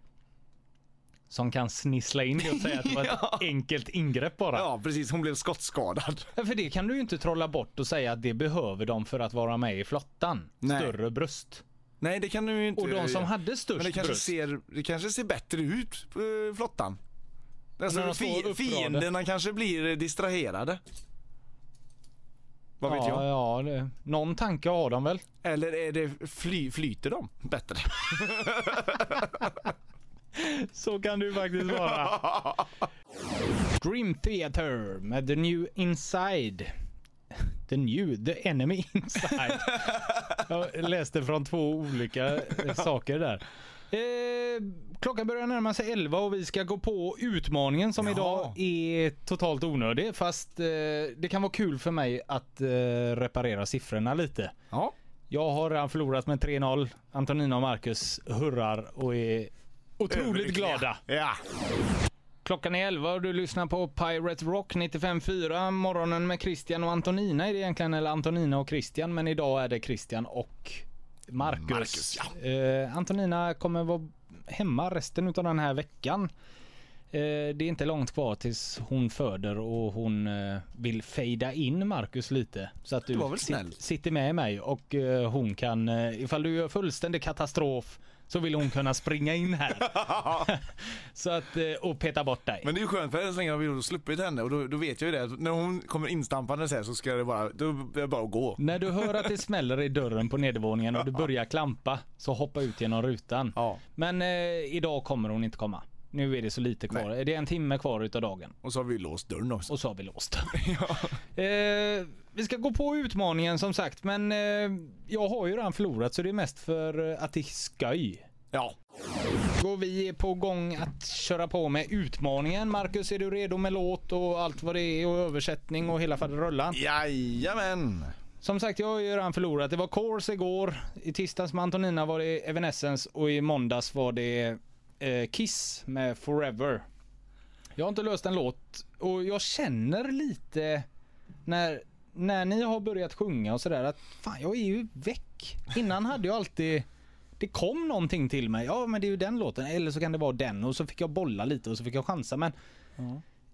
Som kan snissla in det och säga att det var ett Ja. enkelt ingrepp bara. Ja, precis. Hon blev skottskadad. Ja, För det kan du ju inte trolla bort och säga att det behöver de för att vara med i flottan. Nej. Större bröst. Nej, det kan du ju inte Och de som hade störst Men det kanske, bröst. ser, det kanske ser bättre ut på eh, flottan. Alltså, fi, fienderna kanske blir eh, distraherade. Vad vet ja, jag? ja, det, någon tanke har de väl. Eller är det fly, flyter de bättre? Så kan ju faktiskt vara. Dream Theater med The New Inside. The New, The Enemy Inside. Jag läste från två olika eh, saker där. Eh, klockan börjar närma sig 11 och vi ska gå på utmaningen som Ja. idag är totalt onödig. Fast eh, det kan vara kul för mig att eh, reparera siffrorna lite. Ja. Jag har redan förlorat med 3-0. Antonina och Marcus hurrar och är otroligt glada. Ja. Klockan är 11 och du lyssnar på Pirate Rock 95.4. Morgonen med Christian och Antonina är det egentligen, eller Antonina och Christian, men idag är det Christian och Marcus. Marcus, eh, Antonina kommer vara hemma resten av den här veckan. Eh, det är inte långt kvar tills hon föder och hon eh, vill fejda in Marcus lite. Så att du sit- sitter med mig och eh, hon kan, eh, ifall du gör fullständig katastrof så vill hon kunna springa in här. så att, eh, och peta bort dig. Men det är ju skönt för än så länge har vi sluppit henne och då, då vet jag ju det. att När hon kommer instampandes här så ska det bara, då är det bara att gå. När du hör att det smäller i dörren på nedervåningen och du börjar klampa så hoppa ut genom rutan. Ja. Men eh, idag kommer hon inte komma. Nu är det så lite kvar. Det är en timme kvar utav dagen. Och så har vi låst dörren också. Och så har vi låst. eh, vi ska gå på utmaningen som sagt men eh, jag har ju redan förlorat så det är mest för eh, att det är skoj. Ja. Går vi på gång att köra på med utmaningen. Marcus är du redo med låt och allt vad det är och översättning och hela faderullan? Jajamän. Som sagt, jag har ju redan förlorat. Det var Course igår. I tisdags med Antonina var det Evanescence och i måndags var det eh, Kiss med Forever. Jag har inte löst en låt och jag känner lite när, när ni har börjat sjunga och sådär att fan jag är ju väck. Innan hade jag alltid det kom någonting till mig. Ja men det är ju den låten eller så kan det vara den och så fick jag bolla lite och så fick jag chansa men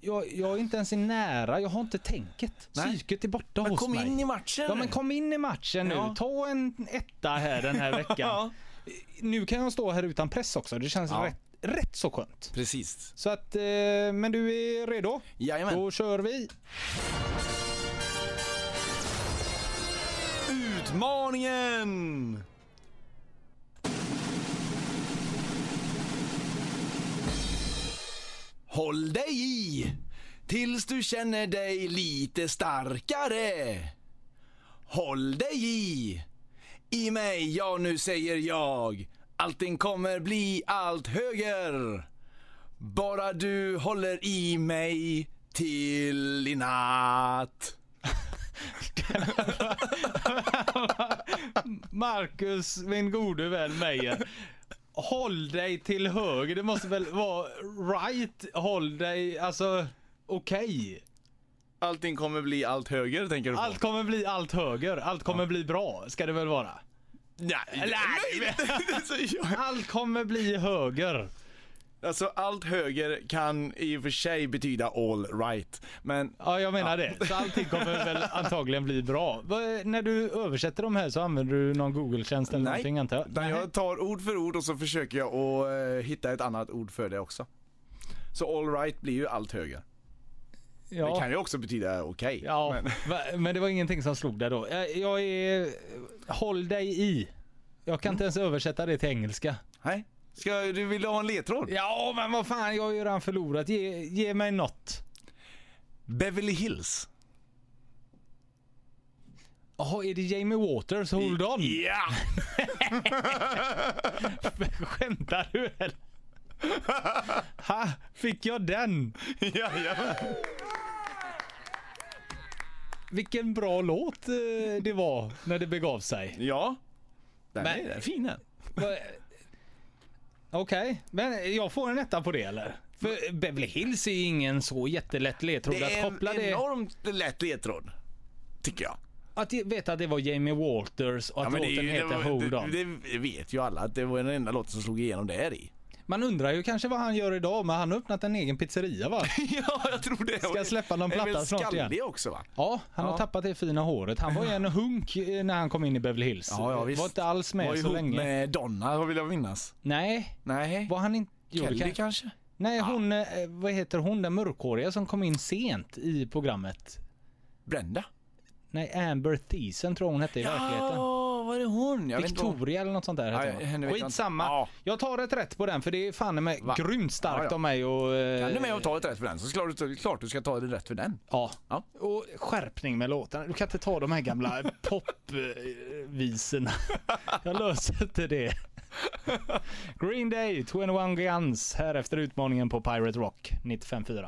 jag, jag är inte ens i nära. Jag har inte tänket. Nej. Psyket är borta Men hos kom mig. in i matchen. Ja men kom in i matchen nu. Ja. Ta en etta här den här veckan. Ja. Nu kan jag stå här utan press också. Det känns Ja. rätt, rätt så skönt. Precis. Så att, eh, men du är redo? Jajamän. Då kör vi. Utmaningen! Håll dig i! tills du känner dig lite starkare. Håll dig i, i mig, ja nu säger jag. Allting kommer bli allt höger. Bara du håller i mig till i natt. Marcus, min gode vän Meyer. Håll dig till höger. Det måste väl vara right? Håll dig, alltså okej. Allting kommer bli allt höger tänker du på? Allt kommer bli allt höger. Allt kommer bli bra, ska det väl vara? Nej, Nej, nej. Allt kommer bli höger. Alltså allt höger kan i och för sig betyda all right. Men Ja, jag menar det. Så allting kommer väl antagligen bli bra. När du översätter de här så använder du någon Google-tjänst eller någonting antar jag? utan jag tar ord för ord och så försöker jag att eh, hitta ett annat ord för det också. Så all right blir ju allt höger. ja. Det kan ju också betyda okej. Ja, Men, men det var ingenting som slog där då. Jag, jag är... Håll dig i. Jag kan inte ens översätta det till engelska. nej. Ska du vill ha en ledtråd? Ja, men vad fan, jag har ju redan förlorat. Ge, ge mig något. Beverly Hills. Jaha, är det Jamie Waters Hold On? Ja! Skämtar du eller? Ha, fick jag den? ja, ja. Vilken bra låt eh, det var när det begav sig. ja. Den Men- är fin den. Okej, men jag får en etta på det eller? För Beverly Hills är ju ingen så jättelätt ledtråd Det att är en koppla det. enormt lätt ledtråd. Tycker jag. Att veta att det var Jamie Walters och att det, är låten heter det, Hold On. det, det vet ju alla att det var den enda låten som slog igenom där i. Man undrar ju kanske vad han gör idag, men han har öppnat en egen pizzeria va? ja, jag tror det. Ska släppa någon platta snart igen. också va? Ja, han har Ja. tappat det fina håret. Han var ju en hunk eh, när han kom in i Beverly Hills. Ja, ja, visst. Var inte alls med var så ihop länge. med Donna vill jag minnas. Nej, Nej. var han inte... Kelly kan- kanske? Nej, hon, eh, vad heter hon, den mörkhåriga som kom in sent i programmet. Brenda? Nej, Amber Thiessen tror hon hette i verkligheten. Var det hon? Jag Victoria eller något sånt där henne hon. vet jag inte. Skitsamma. Ja. Jag tar ett rätt på den för det är fan med Va? grymt starkt Ja, ja. av mig och... eh, Kan du med och ta ett rätt för den så klart, du- klart du ska ta det rätt för den. Ja. Ja. Och skärpning med låtarna. Du kan inte ta de här gamla popvisorna. Jag löser inte det. Green Day, 21 Guns, här efter utmaningen på Pirate Rock 95.4.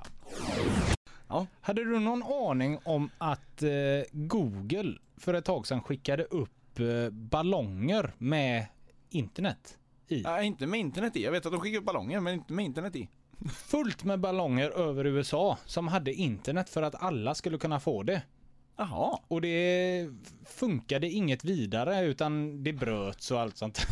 Ja. Hade du någon aning om att eh, Google för ett tag sedan skickade upp ballonger med internet i? Nej, inte med internet i. Jag vet att de skickar upp ballonger men inte med internet i. Fullt med ballonger över USA som hade internet för att alla skulle kunna få det. Jaha. Och det funkade inget vidare utan det bröts och allt sånt.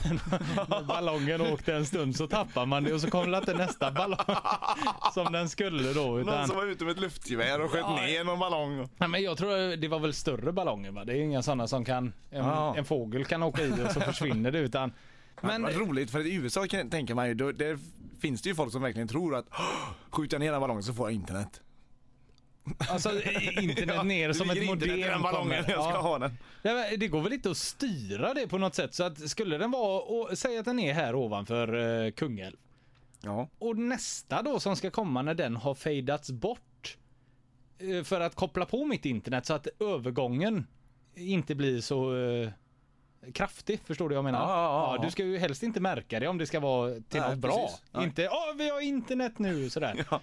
När ballongen åkte en stund så tappade man det och så kom det inte nästa ballong som den skulle då. Någon Utan, som var ute med ett luftgevär och sköt Ja, ner någon ballong. Nej, men jag tror det var väl större ballonger va? Det är inga sådana som kan, en, Ja. en fågel kan åka i och så försvinner det utan. Men vad roligt för i USA kan, tänker man ju, då, där finns det ju folk som verkligen tror att "Åh, skjuter jag ner den ballongen så får jag internet. Alltså internet ner som ett modem den ballongen, kommer. jag ska Ja. ha den. Nej, Det går väl inte att styra det på något sätt så att skulle den vara, och, säg att den är här ovanför eh, Kungälv. Ja. Och nästa då som ska komma när den har fejdats bort eh, för att koppla på mitt internet så att övergången inte blir så eh, kraftig. Förstår du vad jag menar? Ja, ja, ja. du ska ju helst inte märka det om det ska vara till Nej, något bra. precis. Inte åh vi har internet nu sådär.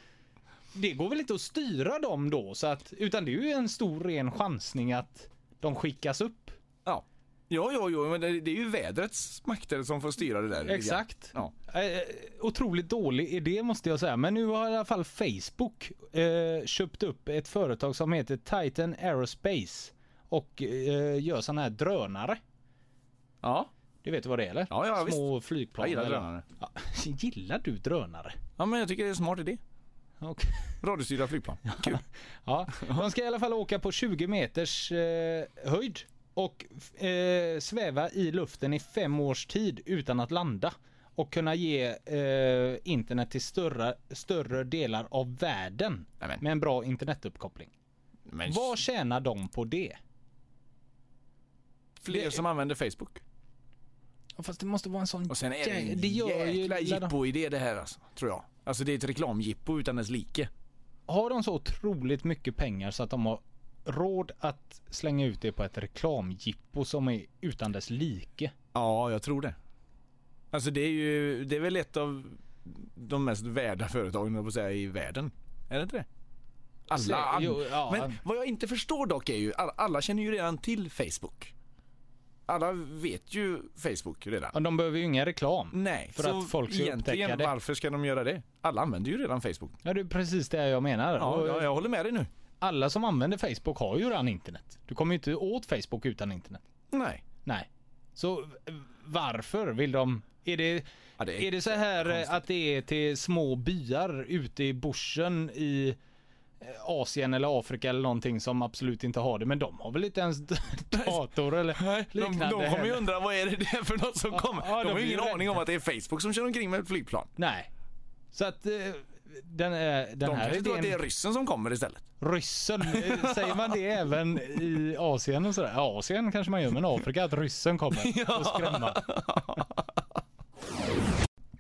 Det går väl inte att styra dem då så att utan det är ju en stor ren chansning att de skickas upp. Ja. Ja, ja, ja, men det, är ju vädrets makter som får styra det där. Exakt. Ja. Eh, otroligt dålig idé måste jag säga. Men nu har i alla fall Facebook eh, köpt upp ett företag som heter Titan Aerospace och eh, gör sådana här drönare. Ja. Du vet vad det är eller? Ja, ja, Små flygplan. Jag gillar drönare. Ja, gillar du drönare? ja, men jag tycker det är en smart idé. Okej. Radiostyrda flygplan. Kul. Ja, de ska i alla fall åka på 20 meters eh, höjd och eh, sväva i luften i fem års tid utan att landa och kunna ge eh, internet till större, större delar av världen Nämen. med en bra internetuppkoppling. Men Vad tjänar de på det? fler det- som använder Facebook. Ja, Fast det måste vara en sån... Och sen är det en det gör jäkla jippo-idé det här alltså, tror jag. Alltså det är ett reklamjippo utan dess like. har de så otroligt mycket pengar så att de har råd att slänga ut det på ett reklamjippo som är utan dess like? Ja, jag tror det. Alltså det är ju, det är väl ett av de mest värda företagen på säga, i världen. Är det inte det? Alla. Jo, ja. Men vad jag inte förstår dock är ju, alla, alla känner ju redan till Facebook. Alla vet ju Facebook redan. Ja, De behöver ju ingen reklam. Nej, För så att folk ska upptäcka det. varför ska de göra det? Alla använder ju redan Facebook. Ja, det är precis det jag menar. Ja, Och ja jag håller med dig nu. Alla som använder Facebook har ju redan internet. Du kommer ju inte åt Facebook utan internet. Nej. Nej. Så eh, varför vill de... Är det, Ja, det är det så här eh, att det är till små byar ute i bushen i Asien eller Afrika eller någonting som absolut inte har det. Men de har väl inte ens dator eller Nej, de, de liknande kommer ju undra vad är det där för något som Ja, kommer. ja, de de har ju ingen aning om att det är Facebook som kör omkring med ett flygplan. Nej. Så att eh, den, eh, den De här kanske tror att det är ryssen som kommer istället. Ryssen, eh, säger man det även i Asien och sådär? Asien kanske man gör, men Afrika att ryssen kommer och skrämma.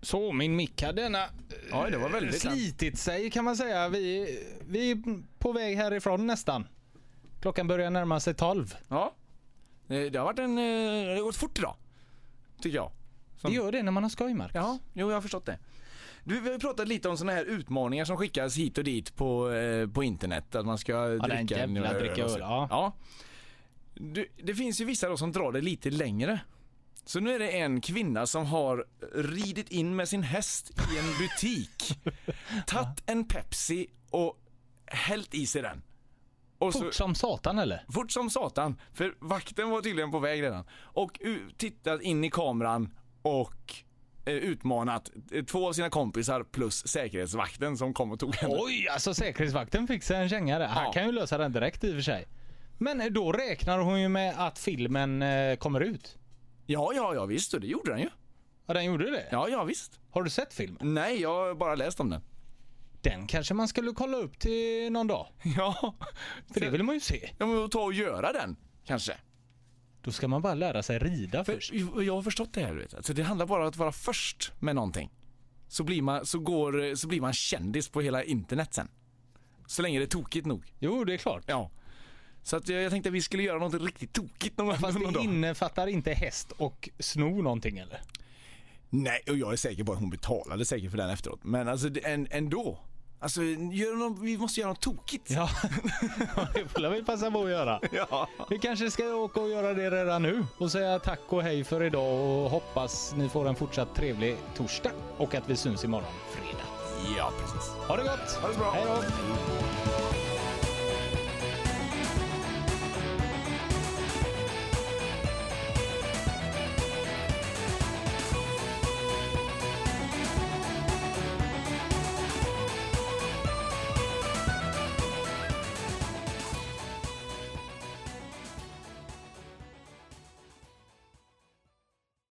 Så min mick hade denna eh, Ja, det var väldigt slitit sig kan man säga. Vi, vi är på väg härifrån nästan. Klockan börjar närma sig 12. Ja. Eh, Det har varit en, eh, det har gått fort idag. Tycker jag. Som- Det gör det när man har skoj, Marcus. Ja, jo jag har förstått det. Du, vi har ju pratat lite om såna här utmaningar som skickas hit och dit på, eh, på internet. Att man ska en dricka öl dricka öl, ja. ja. Du, det finns ju vissa då som drar det lite längre. Så nu är det en kvinna som har ridit in med sin häst i en butik. tagit en Pepsi och hällt i sig den. Och så, Fort som satan eller? Fort som satan, för vakten var tydligen på väg redan. Och tittat in i kameran och eh, utmanat eh, två av sina kompisar plus säkerhetsvakten som kom och tog henne. Oj, alltså säkerhetsvakten fick sig en känga där. Han Ja. kan ju lösa den direkt i och för sig. Men eh, då räknar hon ju med att filmen eh, kommer ut. Ja, ja, ja visst, och det gjorde den ju. Ja, den gjorde det. Ja, ja visst. Har du sett filmen? Nej, jag har bara läst om den. Den kanske man skulle kolla upp till någon dag. Ja, För det vill man ju se. ja men ta och göra den, kanske. Då ska man bara lära sig rida först. För jag har förstått det här, du vet. Alltså, det handlar bara om att vara först med någonting. Så blir man, så går, så blir man kändis på hela internet sen. Så länge det är tokigt nog. Jo, det är klart. Ja. Så att jag, jag tänkte att vi skulle göra något riktigt tokigt någon, Fast någon det dag. innefattar inte häst och sno någonting eller? Nej, och jag är säker på att hon betalade säkert för den efteråt. Men alltså en, ändå. Alltså, gör något, vi måste göra något tokigt. Ja, det får vi passa på att göra. Ja. Vi kanske ska åka och göra det redan nu och säga tack och hej för idag och hoppas ni får en fortsatt trevlig torsdag och att vi syns imorgon fredag. Ja, precis. Ha det gott! Ha det så bra. Hej då!